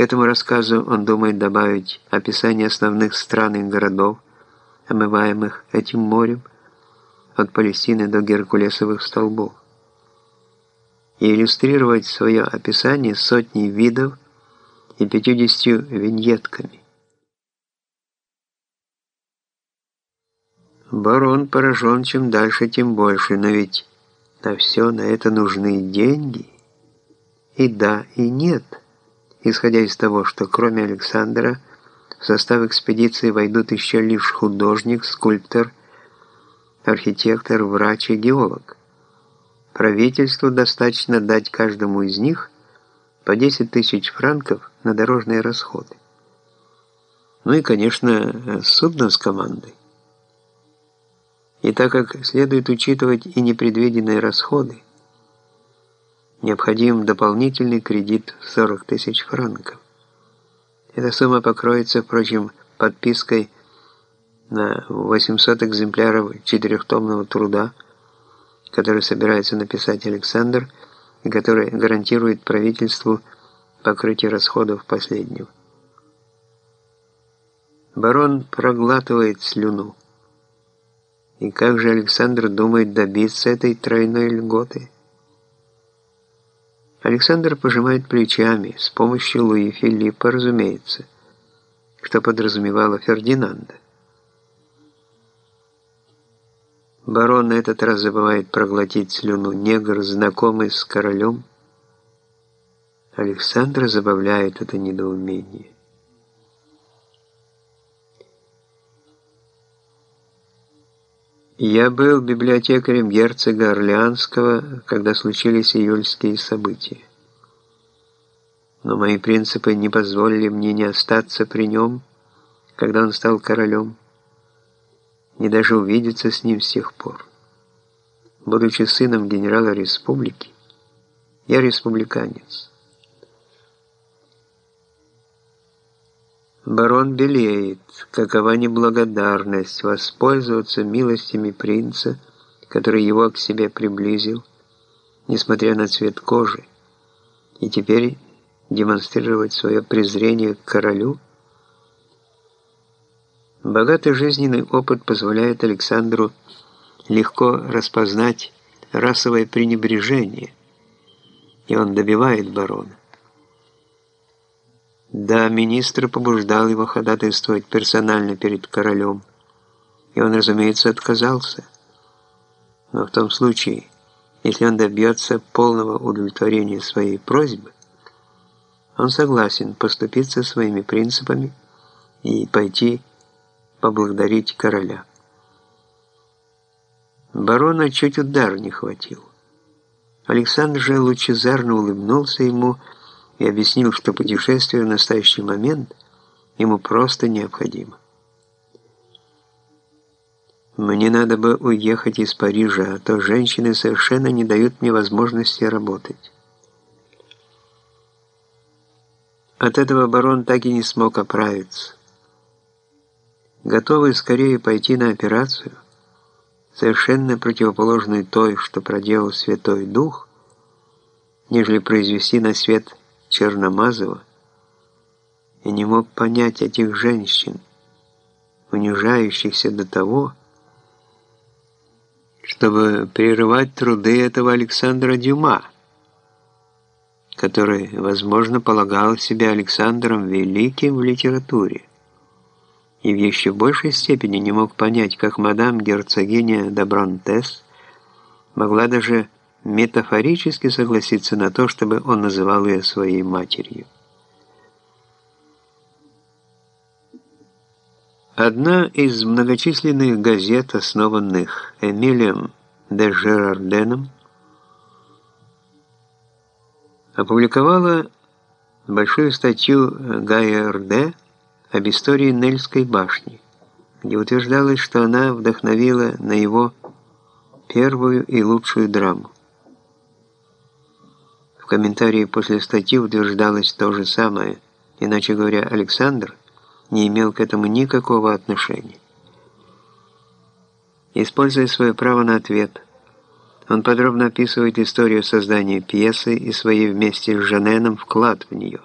К этому рассказу он думает добавить описание основных стран и городов, омываемых этим морем, от Палестины до Геркулесовых столбов, и иллюстрировать свое описание сотней видов и 50 виньетками. Барон поражен, чем дальше, тем больше, но ведь на все на это нужны деньги. И да, и нет. Исходя из того, что кроме Александра в состав экспедиции войдут еще лишь художник, скульптор, архитектор, врач и геолог. Правительству достаточно дать каждому из них по 10 тысяч франков на дорожные расходы. Ну и, конечно, судно с командой. И так как следует учитывать и непредвиденные расходы, необходим дополнительный кредит в 40 тысяч франков. Эта сумма покроется, впрочем, подпиской на 800 экземпляров четырехтомного труда, который собирается написать Александр и который гарантирует правительству покрытие расходов последнего. Барон проглатывает слюну. И как же Александр думает добиться этой тройной льготы? Александр пожимает плечами, с помощью Луи Филиппа, разумеется, что подразумевало Фердинанда. Барон на этот раз забывает проглотить слюну негр, знакомый с королем. Александра забавляет это недоумение. Я был библиотекарем герцога Орлеанского, когда случились июльские события. Но мои принципы не позволили мне не остаться при нем, когда он стал королем, не даже увидеться с ним с тех пор. Будучи сыном генерала республики, я республиканец. Барон белеет. Какова неблагодарность воспользоваться милостями принца, который его к себе приблизил, несмотря на цвет кожи, и теперь демонстрировать свое презрение к королю? Богатый жизненный опыт позволяет Александру легко распознать расовое пренебрежение, и он добивает барона. Да, министр побуждал его ходатайствовать персонально перед королем, и он, разумеется, отказался. Но в том случае, если он добьется полного удовлетворения своей просьбы, он согласен поступиться своими принципами и пойти поблагодарить короля. Барона чуть удар не хватил. Александр же лучезарно улыбнулся ему, и объяснил, что путешествие в настоящий момент ему просто необходимо. Мне надо бы уехать из Парижа, а то женщины совершенно не дают мне возможности работать. От этого барон так и не смог оправиться. Готовый скорее пойти на операцию, совершенно противоположную той, что проделал Святой Дух, нежели произвести на свет Черномазова и не мог понять этих женщин, унижающихся до того, чтобы прерывать труды этого Александра Дюма, который, возможно, полагал себя Александром Великим в литературе, и в еще большей степени не мог понять, как мадам герцогиня Добронтес могла даже метафорически согласиться на то, чтобы он называл ее своей матерью. Одна из многочисленных газет, основанных Эмилием де Жерарденом, опубликовала большую статью Гая Рде об истории Нельской башни, где утверждалось, что она вдохновила на его первую и лучшую драму комментарии после статьи утверждалось то же самое, иначе говоря, Александр не имел к этому никакого отношения. Используя свое право на ответ, он подробно описывает историю создания пьесы и свои вместе с Жаненом вклад в нее.